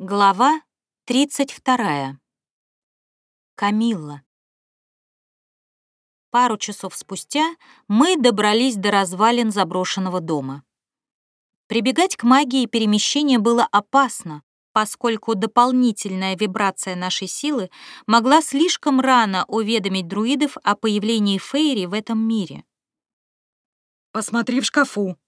Глава 32. Камилла. Пару часов спустя мы добрались до развалин заброшенного дома. Прибегать к магии перемещения было опасно, поскольку дополнительная вибрация нашей силы могла слишком рано уведомить друидов о появлении Фейри в этом мире. «Посмотри в шкафу», —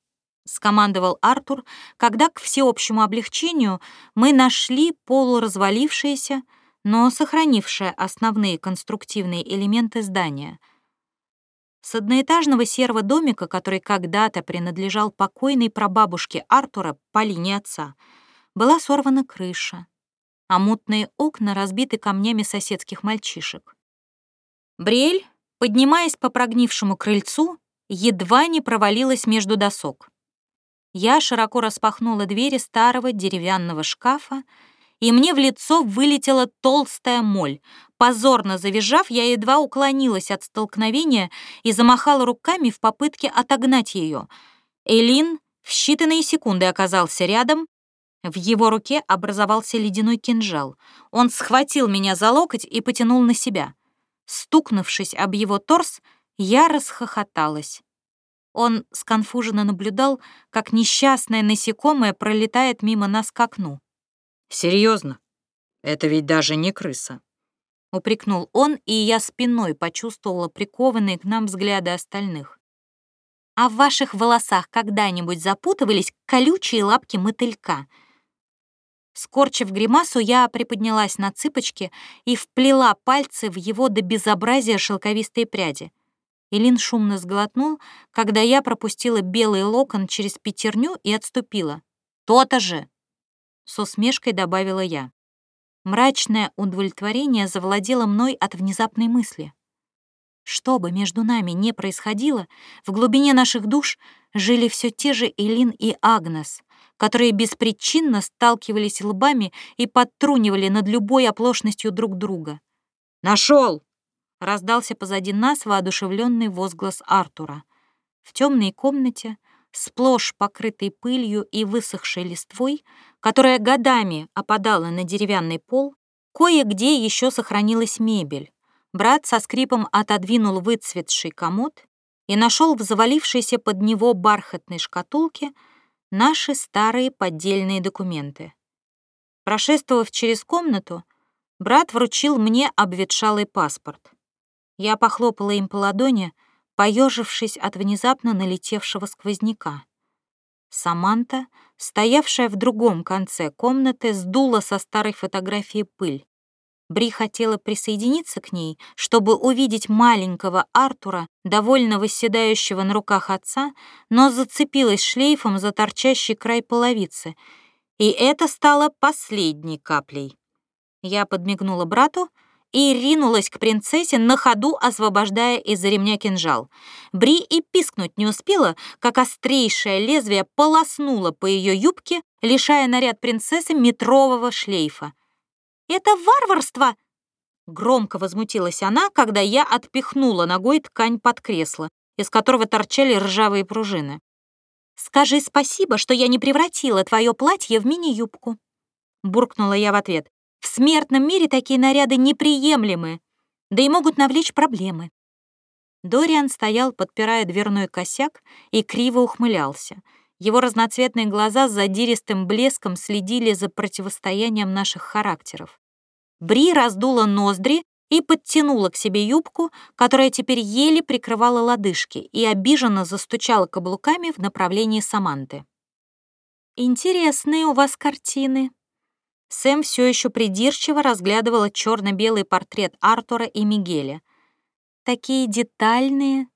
скомандовал Артур, когда, к всеобщему облегчению, мы нашли полуразвалившееся, но сохранившее основные конструктивные элементы здания. С одноэтажного серого домика, который когда-то принадлежал покойной прабабушке Артура по линии отца, была сорвана крыша, а мутные окна разбиты камнями соседских мальчишек. Бриэль, поднимаясь по прогнившему крыльцу, едва не провалилась между досок. Я широко распахнула двери старого деревянного шкафа, и мне в лицо вылетела толстая моль. Позорно завизжав, я едва уклонилась от столкновения и замахала руками в попытке отогнать ее. Элин в считанные секунды оказался рядом. В его руке образовался ледяной кинжал. Он схватил меня за локоть и потянул на себя. Стукнувшись об его торс, я расхохоталась. Он сконфуженно наблюдал, как несчастное насекомое пролетает мимо нас к окну. Серьезно? Это ведь даже не крыса. Упрекнул он, и я спиной почувствовала прикованные к нам взгляды остальных. А в ваших волосах когда-нибудь запутывались колючие лапки мотылька? Скорчив гримасу, я приподнялась на цыпочки и вплела пальцы в его до безобразия шелковистые пряди. Илин шумно сглотнул, когда я пропустила белый локон через пятерню и отступила. «То-то же!» — с усмешкой добавила я. Мрачное удовлетворение завладело мной от внезапной мысли. Что бы между нами ни происходило, в глубине наших душ жили все те же Элин и Агнес, которые беспричинно сталкивались лбами и подтрунивали над любой оплошностью друг друга. «Нашел!» Раздался позади нас воодушевленный возглас Артура. В темной комнате, сплошь покрытой пылью и высохшей листвой, которая годами опадала на деревянный пол, кое-где еще сохранилась мебель. Брат со скрипом отодвинул выцветший комод и нашел в завалившейся под него бархатной шкатулке наши старые поддельные документы. Прошествовав через комнату, брат вручил мне обветшалый паспорт. Я похлопала им по ладони, поежившись от внезапно налетевшего сквозняка. Саманта, стоявшая в другом конце комнаты, сдула со старой фотографии пыль. Бри хотела присоединиться к ней, чтобы увидеть маленького Артура, довольно восседающего на руках отца, но зацепилась шлейфом за торчащий край половицы, и это стало последней каплей. Я подмигнула брату, и ринулась к принцессе на ходу, освобождая из-за ремня кинжал. Бри и пискнуть не успела, как острейшее лезвие полоснуло по ее юбке, лишая наряд принцессы метрового шлейфа. «Это варварство!» Громко возмутилась она, когда я отпихнула ногой ткань под кресло, из которого торчали ржавые пружины. «Скажи спасибо, что я не превратила твое платье в мини-юбку», буркнула я в ответ. В смертном мире такие наряды неприемлемы, да и могут навлечь проблемы. Дориан стоял, подпирая дверной косяк, и криво ухмылялся. Его разноцветные глаза с задиристым блеском следили за противостоянием наших характеров. Бри раздула ноздри и подтянула к себе юбку, которая теперь еле прикрывала лодыжки, и обиженно застучала каблуками в направлении Саманты. «Интересные у вас картины», Сэм все еще придирчиво разглядывала черно-белый портрет Артура и Мигеля. «Такие детальные».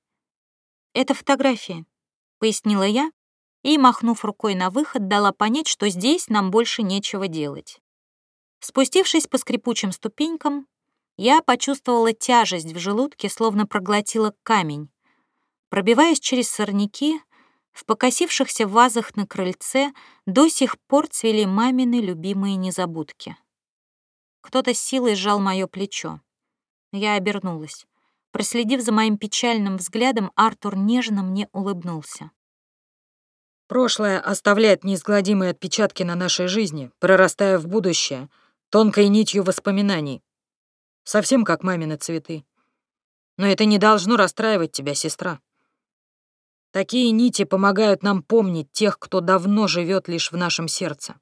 «Это фотографии», — пояснила я, и, махнув рукой на выход, дала понять, что здесь нам больше нечего делать. Спустившись по скрипучим ступенькам, я почувствовала тяжесть в желудке, словно проглотила камень. Пробиваясь через сорняки, в покосившихся вазах на крыльце до сих пор цвели мамины любимые незабудки. Кто-то с силой сжал мое плечо. Я обернулась. Проследив за моим печальным взглядом, Артур нежно мне улыбнулся. Прошлое оставляет неизгладимые отпечатки на нашей жизни, прорастая в будущее, тонкой нитью воспоминаний. Совсем как мамины цветы. Но это не должно расстраивать тебя, сестра. Такие нити помогают нам помнить тех, кто давно живет лишь в нашем сердце.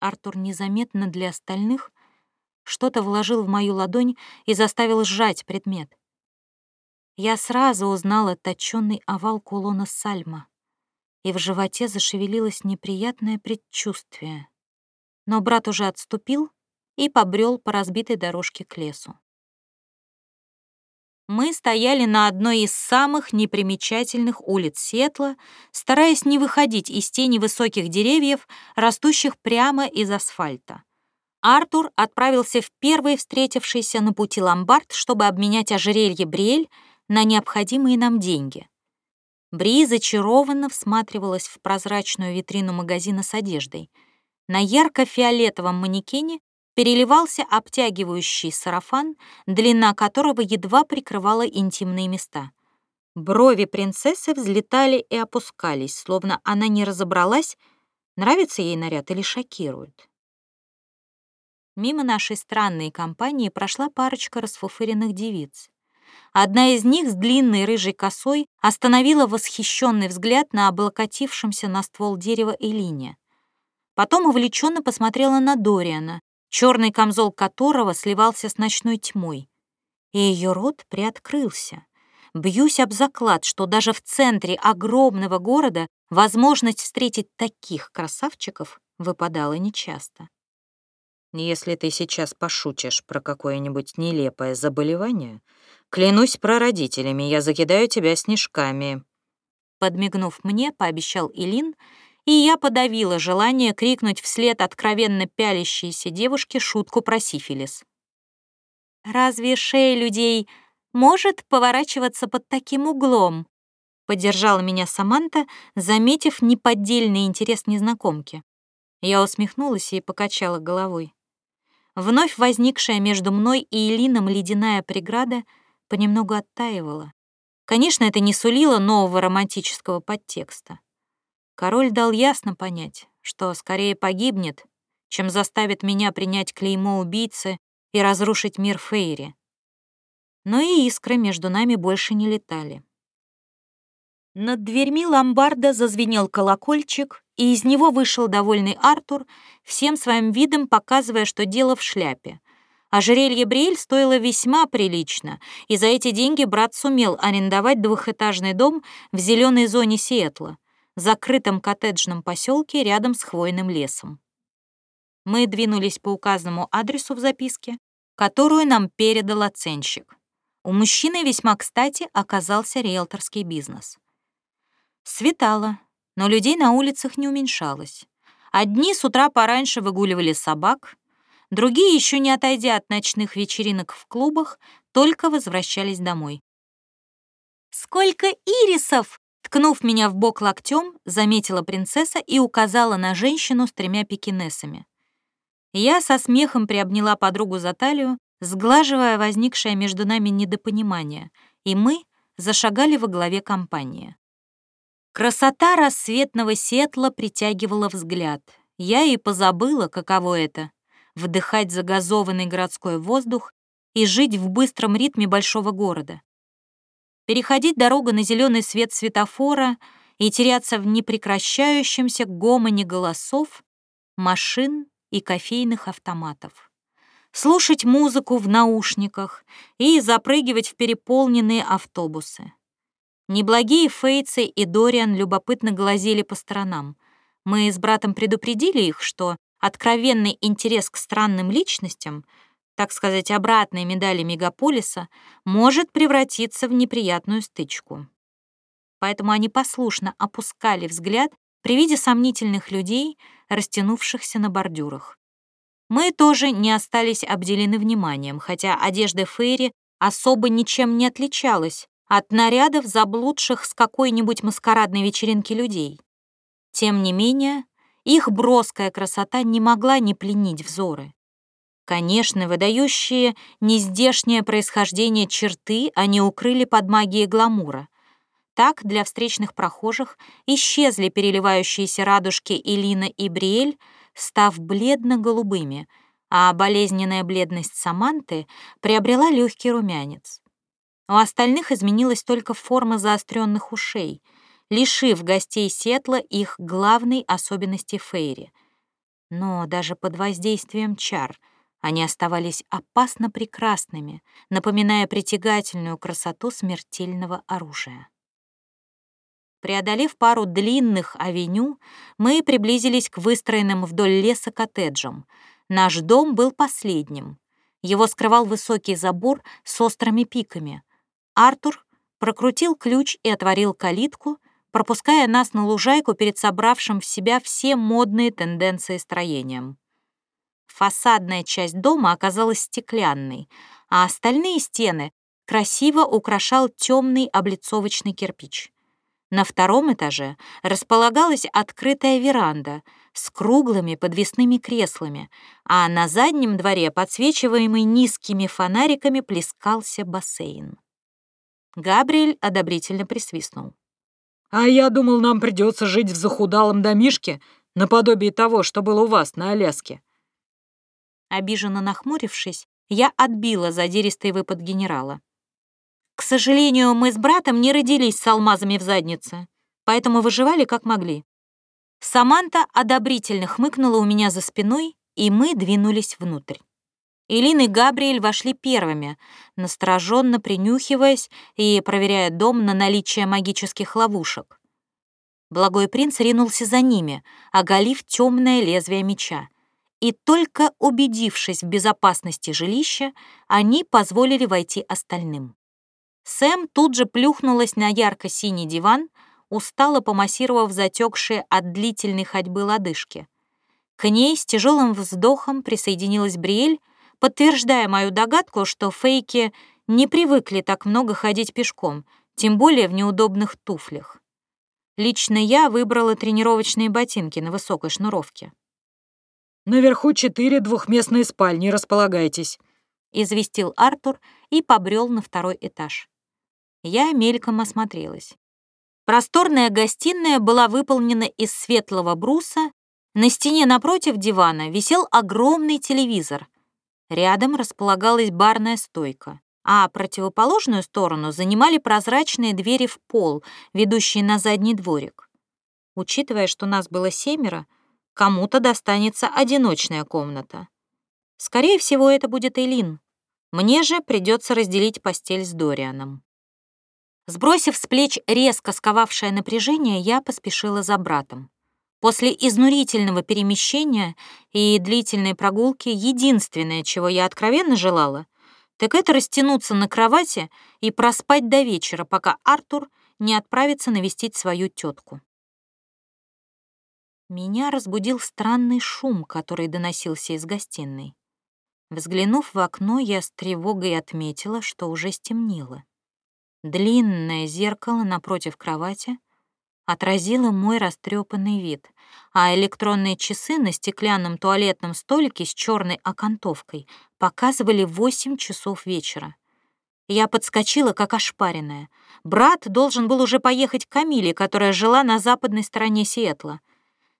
Артур незаметно для остальных что-то вложил в мою ладонь и заставил сжать предмет. Я сразу узнала точёный овал кулона Сальма и в животе зашевелилось неприятное предчувствие. Но брат уже отступил и побрел по разбитой дорожке к лесу. Мы стояли на одной из самых непримечательных улиц Сетла, стараясь не выходить из тени высоких деревьев, растущих прямо из асфальта. Артур отправился в первый встретившийся на пути ломбард, чтобы обменять ожерелье Бриэль на необходимые нам деньги. Бри зачарованно всматривалась в прозрачную витрину магазина с одеждой. На ярко-фиолетовом манекене переливался обтягивающий сарафан, длина которого едва прикрывала интимные места. Брови принцессы взлетали и опускались, словно она не разобралась, нравится ей наряд или шокирует. Мимо нашей странной компании прошла парочка расфуфыренных девиц. Одна из них с длинной рыжей косой остановила восхищенный взгляд на облокотившемся на ствол дерева Элине. Потом увлеченно посмотрела на Дориана, черный камзол которого сливался с ночной тьмой. И ее рот приоткрылся. Бьюсь об заклад, что даже в центре огромного города возможность встретить таких красавчиков выпадала нечасто. Если ты сейчас пошутишь про какое-нибудь нелепое заболевание, Клянусь прародителями, я закидаю тебя снежками». Подмигнув мне, пообещал Илин, и я подавила желание крикнуть вслед откровенно пялящейся девушке шутку про сифилис. «Разве шея людей может поворачиваться под таким углом?» Поддержала меня Саманта, заметив неподдельный интерес незнакомки. Я усмехнулась и покачала головой. Вновь возникшая между мной и Элином ледяная преграда — понемногу оттаивала. Конечно, это не сулило нового романтического подтекста. Король дал ясно понять, что скорее погибнет, чем заставит меня принять клеймо убийцы и разрушить мир Фейри. Но и искры между нами больше не летали. Над дверьми ломбарда зазвенел колокольчик, и из него вышел довольный Артур, всем своим видом показывая, что дело в шляпе, Ожерелье Бриэль стоило весьма прилично, и за эти деньги брат сумел арендовать двухэтажный дом в зеленой зоне Сиэтла, закрытом коттеджном поселке рядом с хвойным лесом. Мы двинулись по указанному адресу в записке, которую нам передал оценщик. У мужчины весьма кстати оказался риэлторский бизнес. Светало, но людей на улицах не уменьшалось. Одни с утра пораньше выгуливали собак, Другие, еще не отойдя от ночных вечеринок в клубах, только возвращались домой. «Сколько ирисов!» Ткнув меня в бок локтем, заметила принцесса и указала на женщину с тремя пекинесами. Я со смехом приобняла подругу за талию, сглаживая возникшее между нами недопонимание, и мы зашагали во главе компании. Красота рассветного сетла притягивала взгляд. Я и позабыла, каково это вдыхать загазованный городской воздух и жить в быстром ритме большого города. Переходить дорогу на зеленый свет светофора и теряться в непрекращающемся гомоне голосов, машин и кофейных автоматов. Слушать музыку в наушниках и запрыгивать в переполненные автобусы. Неблагие Фейцы и Дориан любопытно глазели по сторонам. Мы с братом предупредили их, что Откровенный интерес к странным личностям, так сказать, обратной медали мегаполиса, может превратиться в неприятную стычку. Поэтому они послушно опускали взгляд при виде сомнительных людей, растянувшихся на бордюрах. Мы тоже не остались обделены вниманием, хотя одежда Фейри особо ничем не отличалась от нарядов заблудших с какой-нибудь маскарадной вечеринки людей. Тем не менее, их броская красота не могла не пленить взоры. Конечно, выдающие нездешнее происхождение черты они укрыли под магией гламура. Так для встречных прохожих исчезли переливающиеся радужки Элина и Бриэль, став бледно-голубыми, а болезненная бледность Саманты приобрела легкий румянец. У остальных изменилась только форма заостренных ушей, лишив гостей Сетла их главной особенности Фейри. Но даже под воздействием чар они оставались опасно прекрасными, напоминая притягательную красоту смертельного оружия. Преодолев пару длинных авеню, мы приблизились к выстроенным вдоль леса коттеджам. Наш дом был последним. Его скрывал высокий забор с острыми пиками. Артур прокрутил ключ и отворил калитку, пропуская нас на лужайку перед собравшим в себя все модные тенденции строением. Фасадная часть дома оказалась стеклянной, а остальные стены красиво украшал темный облицовочный кирпич. На втором этаже располагалась открытая веранда с круглыми подвесными креслами, а на заднем дворе, подсвечиваемый низкими фонариками, плескался бассейн. Габриэль одобрительно присвистнул. «А я думал, нам придется жить в захудалом домишке, наподобие того, что было у вас на Аляске». Обиженно нахмурившись, я отбила задиристый выпад генерала. «К сожалению, мы с братом не родились с алмазами в заднице, поэтому выживали как могли». Саманта одобрительно хмыкнула у меня за спиной, и мы двинулись внутрь. Илин и Габриэль вошли первыми, настороженно принюхиваясь и проверяя дом на наличие магических ловушек. Благой принц ринулся за ними, оголив темное лезвие меча. И только убедившись в безопасности жилища, они позволили войти остальным. Сэм тут же плюхнулась на ярко-синий диван, устало помассировав затекшие от длительной ходьбы лодыжки. К ней с тяжелым вздохом присоединилась Бриэль, подтверждая мою догадку, что фейки не привыкли так много ходить пешком, тем более в неудобных туфлях. Лично я выбрала тренировочные ботинки на высокой шнуровке. «Наверху четыре двухместные спальни, располагайтесь», — известил Артур и побрел на второй этаж. Я мельком осмотрелась. Просторная гостиная была выполнена из светлого бруса, на стене напротив дивана висел огромный телевизор, Рядом располагалась барная стойка, а противоположную сторону занимали прозрачные двери в пол, ведущие на задний дворик. Учитывая, что нас было семеро, кому-то достанется одиночная комната. Скорее всего, это будет Элин. Мне же придется разделить постель с Дорианом. Сбросив с плеч резко сковавшее напряжение, я поспешила за братом. После изнурительного перемещения и длительной прогулки единственное, чего я откровенно желала, так это растянуться на кровати и проспать до вечера, пока Артур не отправится навестить свою тетку. Меня разбудил странный шум, который доносился из гостиной. Взглянув в окно, я с тревогой отметила, что уже стемнело. Длинное зеркало напротив кровати отразила мой растрепанный вид, а электронные часы на стеклянном туалетном столике с черной окантовкой показывали 8 часов вечера. Я подскочила, как ошпаренная. Брат должен был уже поехать к Камиле, которая жила на западной стороне Сиэтла.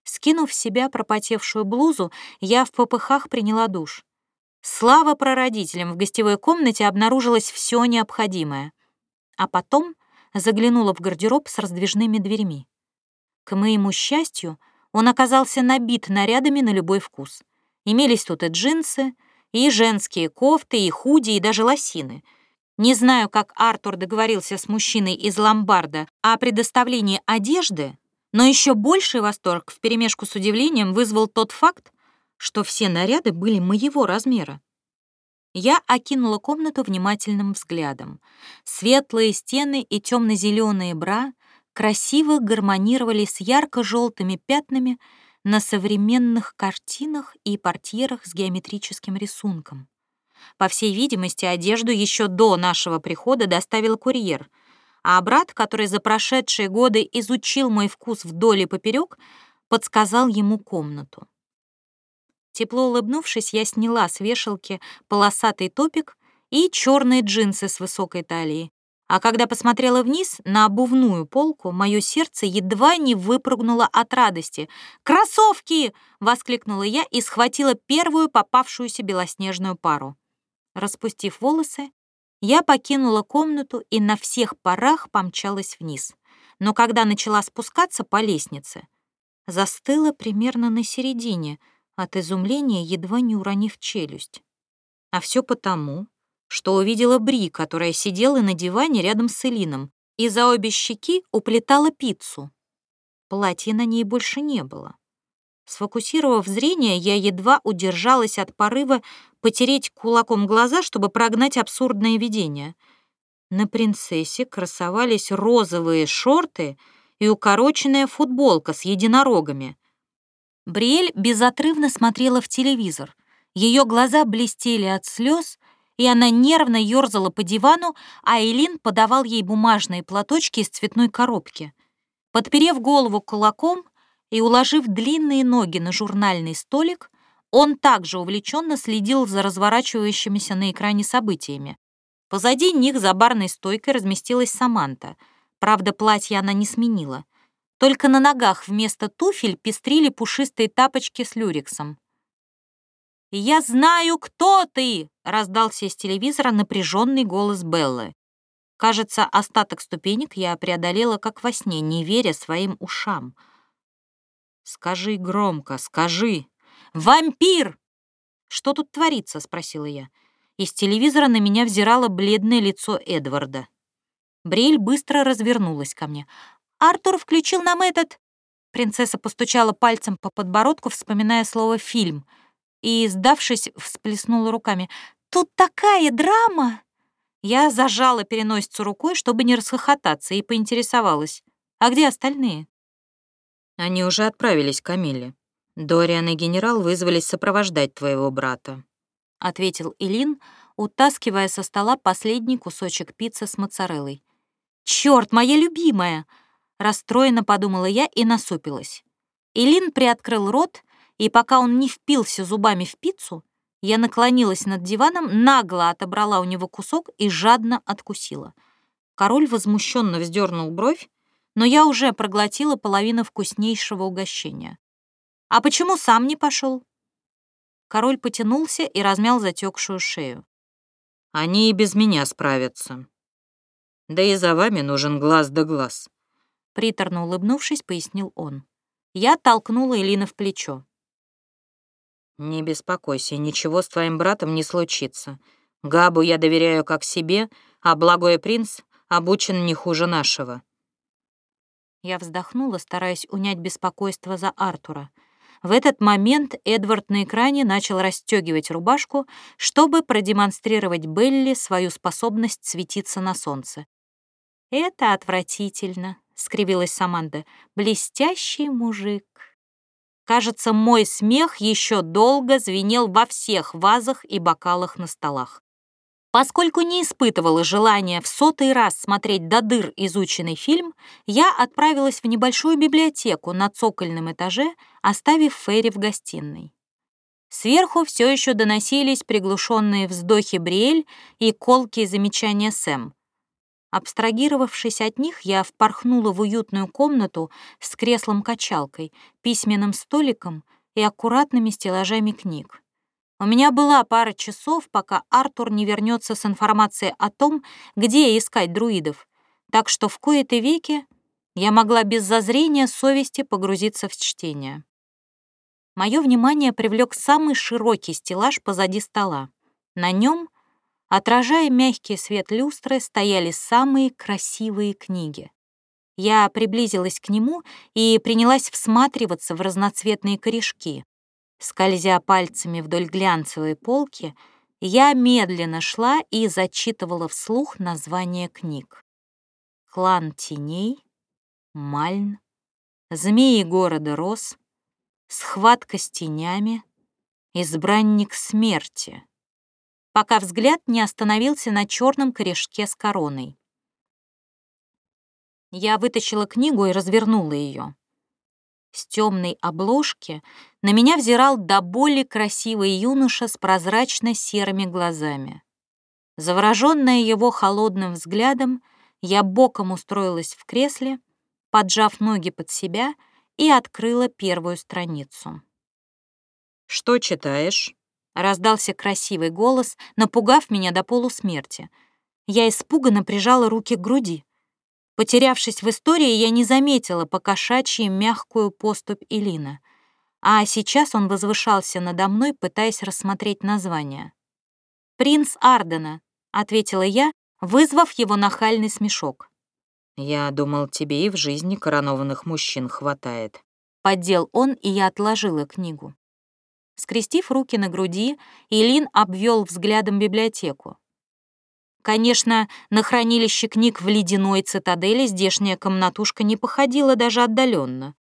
Скинув с себя пропотевшую блузу, я в попыхах приняла душ. Слава прародителям, в гостевой комнате обнаружилось все необходимое. А потом заглянула в гардероб с раздвижными дверьми. К моему счастью, он оказался набит нарядами на любой вкус. Имелись тут и джинсы, и женские кофты, и худи, и даже лосины. Не знаю, как Артур договорился с мужчиной из ломбарда о предоставлении одежды, но еще больший восторг вперемешку с удивлением вызвал тот факт, что все наряды были моего размера. Я окинула комнату внимательным взглядом. Светлые стены и темно-зеленые бра красиво гармонировали с ярко-желтыми пятнами на современных картинах и портьерах с геометрическим рисунком. По всей видимости, одежду еще до нашего прихода доставил курьер, а брат, который за прошедшие годы изучил мой вкус вдоль и поперек, подсказал ему комнату. Тепло улыбнувшись, я сняла с вешалки полосатый топик и черные джинсы с высокой талией, А когда посмотрела вниз на обувную полку, мое сердце едва не выпрыгнуло от радости. «Кроссовки!» — воскликнула я и схватила первую попавшуюся белоснежную пару. Распустив волосы, я покинула комнату и на всех парах помчалась вниз. Но когда начала спускаться по лестнице, застыла примерно на середине, от изумления едва не уронив челюсть. А все потому, что увидела Бри, которая сидела на диване рядом с Элином и за обе щеки уплетала пиццу. Платья на ней больше не было. Сфокусировав зрение, я едва удержалась от порыва потереть кулаком глаза, чтобы прогнать абсурдное видение. На принцессе красовались розовые шорты и укороченная футболка с единорогами. Бриэль безотрывно смотрела в телевизор. Ее глаза блестели от слез, и она нервно ерзала по дивану, а Элин подавал ей бумажные платочки из цветной коробки. Подперев голову кулаком и уложив длинные ноги на журнальный столик, он также увлеченно следил за разворачивающимися на экране событиями. Позади них за барной стойкой разместилась Саманта. Правда, платье она не сменила. Только на ногах вместо туфель пестрили пушистые тапочки с люрексом. «Я знаю, кто ты!» — раздался из телевизора напряженный голос Беллы. Кажется, остаток ступенек я преодолела как во сне, не веря своим ушам. «Скажи громко, скажи!» «Вампир!» «Что тут творится?» — спросила я. Из телевизора на меня взирало бледное лицо Эдварда. Брель быстро развернулась ко мне. «Артур включил нам этот...» Принцесса постучала пальцем по подбородку, вспоминая слово «фильм» и, сдавшись, всплеснула руками. «Тут такая драма!» Я зажала переносицу рукой, чтобы не расхохотаться, и поинтересовалась. «А где остальные?» Они уже отправились к Камиле. Дориан и генерал вызвались сопровождать твоего брата», — ответил Илин, утаскивая со стола последний кусочек пиццы с моцареллой. «Чёрт, моя любимая!» — расстроенно подумала я и насупилась. Илин приоткрыл рот, и пока он не впился зубами в пиццу, я наклонилась над диваном, нагло отобрала у него кусок и жадно откусила. Король возмущенно вздернул бровь, но я уже проглотила половину вкуснейшего угощения. «А почему сам не пошел? Король потянулся и размял затекшую шею. «Они и без меня справятся. Да и за вами нужен глаз да глаз», — приторно улыбнувшись, пояснил он. Я толкнула Элина в плечо. «Не беспокойся, ничего с твоим братом не случится. Габу я доверяю как себе, а благой принц обучен не хуже нашего». Я вздохнула, стараясь унять беспокойство за Артура. В этот момент Эдвард на экране начал расстегивать рубашку, чтобы продемонстрировать Белли свою способность светиться на солнце. «Это отвратительно», — скривилась Саманда. «Блестящий мужик». Кажется, мой смех еще долго звенел во всех вазах и бокалах на столах. Поскольку не испытывала желания в сотый раз смотреть до дыр изученный фильм, я отправилась в небольшую библиотеку на цокольном этаже, оставив Ферри в гостиной. Сверху все еще доносились приглушенные вздохи Бриэль и колкие замечания Сэм. Абстрагировавшись от них, я впорхнула в уютную комнату с креслом-качалкой, письменным столиком и аккуратными стеллажами книг. У меня была пара часов, пока Артур не вернется с информацией о том, где искать друидов, так что в кои-то веки я могла без зазрения совести погрузиться в чтение. Мое внимание привлек самый широкий стеллаж позади стола. На нем Отражая мягкий свет люстры, стояли самые красивые книги. Я приблизилась к нему и принялась всматриваться в разноцветные корешки. Скользя пальцами вдоль глянцевой полки, я медленно шла и зачитывала вслух названия книг. «Клан теней», «Мальн», «Змеи города Рос», «Схватка с тенями», «Избранник смерти», пока взгляд не остановился на черном корешке с короной. Я вытащила книгу и развернула ее. С темной обложки на меня взирал до боли красивый юноша с прозрачно-серыми глазами. Завороженная его холодным взглядом, Я боком устроилась в кресле, поджав ноги под себя и открыла первую страницу. «Что читаешь?» — раздался красивый голос, напугав меня до полусмерти. Я испуганно прижала руки к груди. Потерявшись в истории, я не заметила по кошачьи мягкую поступь Илина, а сейчас он возвышался надо мной, пытаясь рассмотреть название. «Принц Ардена», — ответила я, вызвав его нахальный смешок. «Я думал, тебе и в жизни коронованных мужчин хватает». Поддел он, и я отложила книгу. Скрестив руки на груди, Илин обвел взглядом библиотеку. Конечно, на хранилище книг в ледяной цитадели здешняя комнатушка не походила даже отдаленно.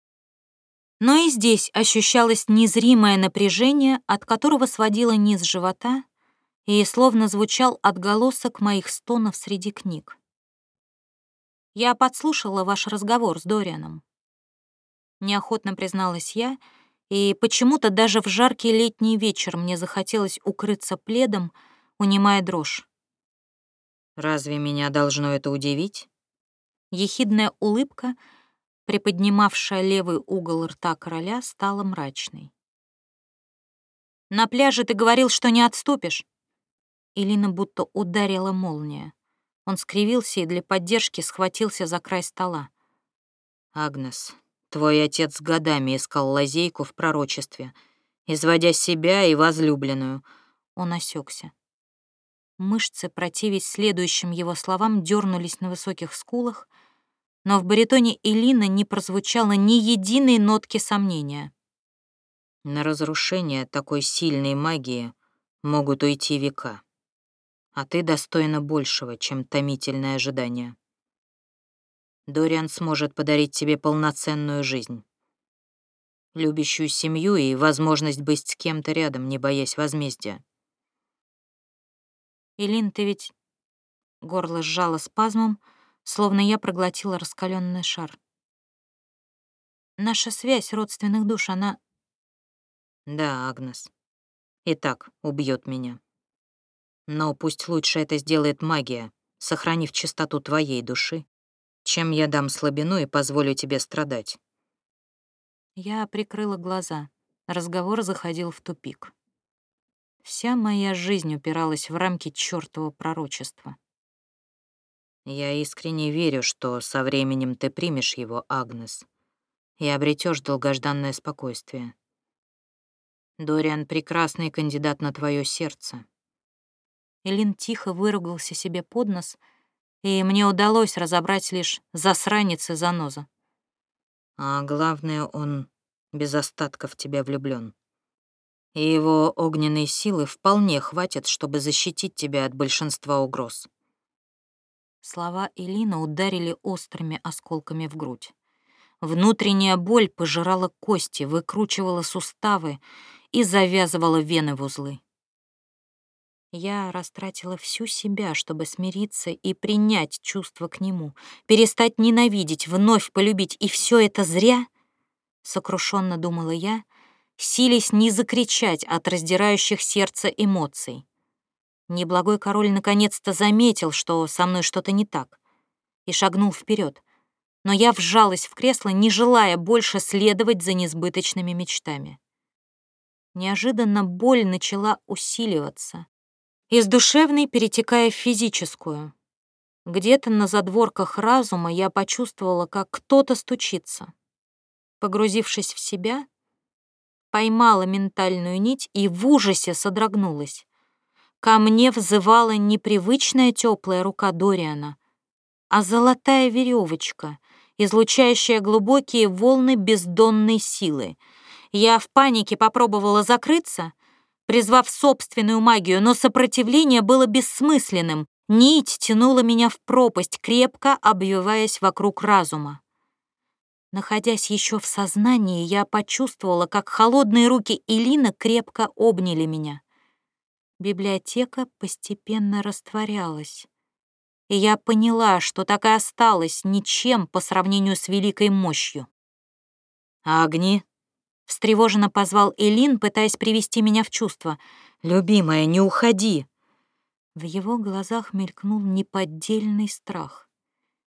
Но и здесь ощущалось незримое напряжение, от которого сводило низ живота, и словно звучал отголосок моих стонов среди книг. «Я подслушала ваш разговор с Дорианом», — неохотно призналась я, и почему-то даже в жаркий летний вечер мне захотелось укрыться пледом, унимая дрожь. Разве меня должно это удивить? Ехидная улыбка, приподнимавшая левый угол рта короля, стала мрачной. «На пляже ты говорил, что не отступишь». Илина будто ударила молния. Он скривился и для поддержки схватился за край стола. «Агнес, твой отец годами искал лазейку в пророчестве, изводя себя и возлюбленную». Он осекся. Мышцы, противясь следующим его словам, дернулись на высоких скулах, но в баритоне Элина не прозвучало ни единой нотки сомнения. На разрушение такой сильной магии могут уйти века, а ты достойна большего, чем томительное ожидание. Дориан сможет подарить тебе полноценную жизнь, любящую семью и возможность быть с кем-то рядом, не боясь возмездия. Илин, ты ведь...» Горло сжало спазмом, словно я проглотила раскаленный шар. «Наша связь родственных душ, она...» «Да, Агнес. Итак, убьет меня. Но пусть лучше это сделает магия, сохранив чистоту твоей души, чем я дам слабину и позволю тебе страдать». Я прикрыла глаза. Разговор заходил в тупик. Вся моя жизнь упиралась в рамки чёртова пророчества. Я искренне верю, что со временем ты примешь его, Агнес, и обретешь долгожданное спокойствие. Дориан — прекрасный кандидат на твое сердце. Элин тихо выругался себе под нос, и мне удалось разобрать лишь засранец и заноза. А главное, он без остатка в тебя влюблён и его огненной силы вполне хватит, чтобы защитить тебя от большинства угроз. Слова Элина ударили острыми осколками в грудь. Внутренняя боль пожирала кости, выкручивала суставы и завязывала вены в узлы. Я растратила всю себя, чтобы смириться и принять чувство к нему, перестать ненавидеть, вновь полюбить, и все это зря? Сокрушенно думала я — сились не закричать от раздирающих сердце эмоций. Неблагой король наконец-то заметил, что со мной что-то не так, и шагнул вперед. Но я вжалась в кресло, не желая больше следовать за несбыточными мечтами. Неожиданно боль начала усиливаться, из душевной перетекая в физическую. Где-то на задворках разума я почувствовала, как кто-то стучится. Погрузившись в себя, поймала ментальную нить и в ужасе содрогнулась. Ко мне взывала непривычная теплая рука Дориана, а золотая веревочка, излучающая глубокие волны бездонной силы. Я в панике попробовала закрыться, призвав собственную магию, но сопротивление было бессмысленным. Нить тянула меня в пропасть, крепко обвиваясь вокруг разума. Находясь еще в сознании, я почувствовала, как холодные руки Илина крепко обняли меня. Библиотека постепенно растворялась. И я поняла, что так и осталась ничем по сравнению с великой мощью. «А огни?» — встревоженно позвал Элин, пытаясь привести меня в чувство. «Любимая, не уходи!» В его глазах мелькнул неподдельный страх.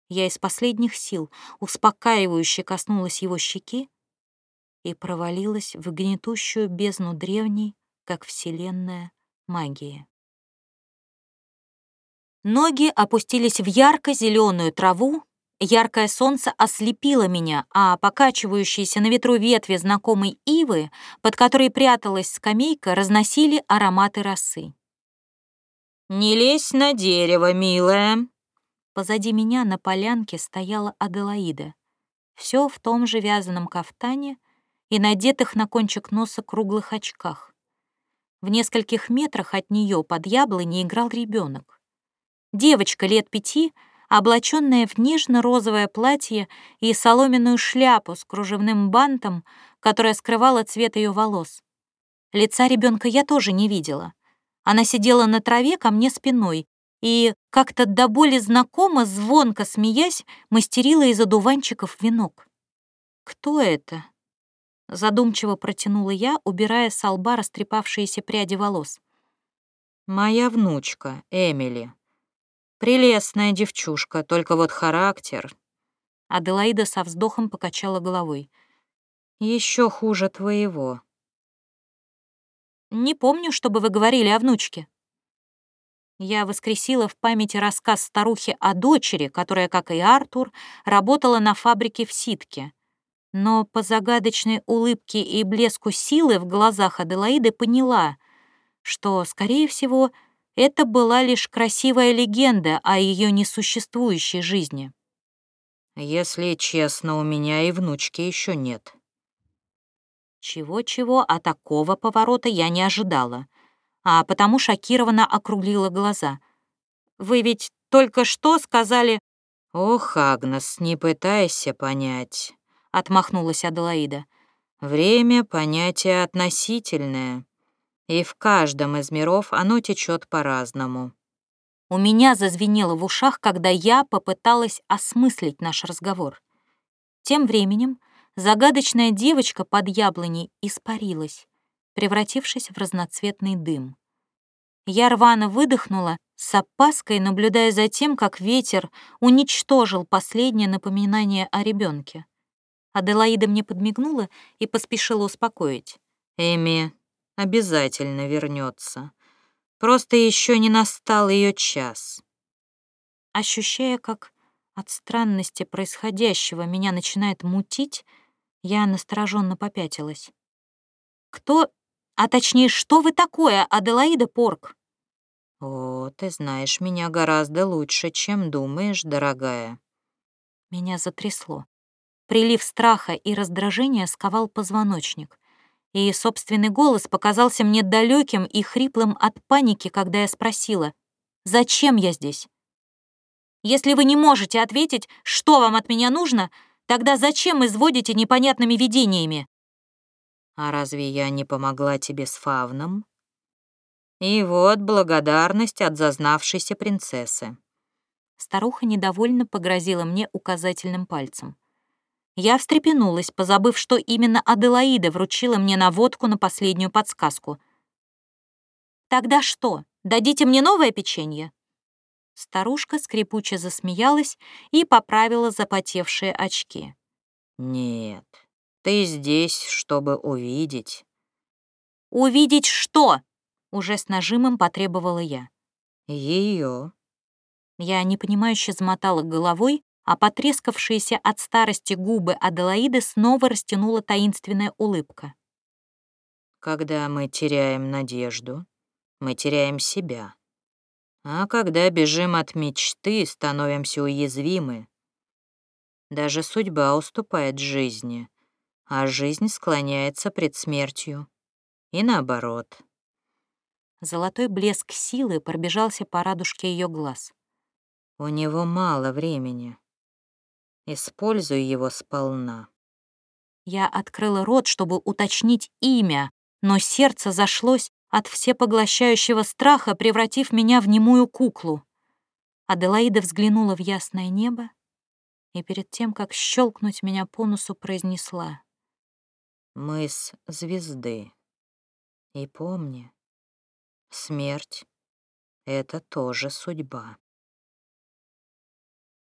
Я из последних сил успокаивающе коснулась его щеки и провалилась в гнетущую бездну древней, как вселенная, магии. Ноги опустились в ярко-зеленую траву, яркое солнце ослепило меня, а покачивающиеся на ветру ветви знакомой ивы, под которой пряталась скамейка, разносили ароматы росы. «Не лезь на дерево, милая!» Позади меня на полянке стояла Аделаида. Все в том же вязаном кафтане и надетых на кончик носа круглых очках. В нескольких метрах от нее под яблоней играл ребенок. Девочка лет пяти, облаченная в нежно-розовое платье и соломенную шляпу с кружевным бантом, которая скрывала цвет ее волос. Лица ребенка я тоже не видела. Она сидела на траве ко мне спиной и, как-то до боли знакомо, звонко смеясь, мастерила из одуванчиков венок. «Кто это?» Задумчиво протянула я, убирая с лба растрепавшиеся пряди волос. «Моя внучка, Эмили. Прелестная девчушка, только вот характер...» Аделаида со вздохом покачала головой. Еще хуже твоего». «Не помню, чтобы вы говорили о внучке», я воскресила в памяти рассказ старухи о дочери, которая, как и Артур, работала на фабрике в ситке. Но по загадочной улыбке и блеску силы в глазах Аделаиды поняла, что, скорее всего, это была лишь красивая легенда о ее несуществующей жизни. «Если честно, у меня и внучки еще нет». Чего-чего, а такого поворота я не ожидала — а потому шокированно округлила глаза. «Вы ведь только что сказали...» «Ох, Агнес, не пытайся понять», — отмахнулась Аделаида. «Время — понятие относительное, и в каждом из миров оно течет по-разному». У меня зазвенело в ушах, когда я попыталась осмыслить наш разговор. Тем временем загадочная девочка под яблоней испарилась превратившись в разноцветный дым. Я рвано выдохнула, с опаской наблюдая за тем, как ветер уничтожил последнее напоминание о ребенке. Аделаида мне подмигнула и поспешила успокоить. «Эми обязательно вернется. Просто еще не настал ее час». Ощущая, как от странности происходящего меня начинает мутить, я настороженно попятилась. «Кто а точнее, что вы такое, Аделаида Порк?» «О, ты знаешь меня гораздо лучше, чем думаешь, дорогая». Меня затрясло. Прилив страха и раздражения сковал позвоночник. И собственный голос показался мне далеким и хриплым от паники, когда я спросила, «Зачем я здесь?» «Если вы не можете ответить, что вам от меня нужно, тогда зачем изводите непонятными видениями?» А разве я не помогла тебе с фавном? И вот благодарность от зазнавшейся принцессы. Старуха недовольно погрозила мне указательным пальцем. Я встрепенулась, позабыв, что именно Аделаида вручила мне наводку на последнюю подсказку. «Тогда что, дадите мне новое печенье?» Старушка скрипуче засмеялась и поправила запотевшие очки. «Нет, ты здесь, чтобы увидеть». «Увидеть что?» — уже с нажимом потребовала я. Ее. Я непонимающе замотала головой, а потрескавшиеся от старости губы Аделаиды снова растянула таинственная улыбка. «Когда мы теряем надежду, мы теряем себя. А когда бежим от мечты, становимся уязвимы. Даже судьба уступает жизни, а жизнь склоняется пред смертью. И наоборот. Золотой блеск силы пробежался по радужке ее глаз. У него мало времени. Используй его сполна. Я открыла рот, чтобы уточнить имя, но сердце зашлось от всепоглощающего страха, превратив меня в немую куклу. Аделаида взглянула в ясное небо и перед тем, как щелкнуть меня по носу, произнесла мыс звезды. И помни, смерть — это тоже судьба.